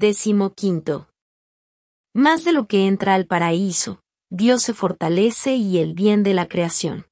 Décimo quinto. Más de lo que entra al paraíso, Dios se fortalece y el bien de la creación.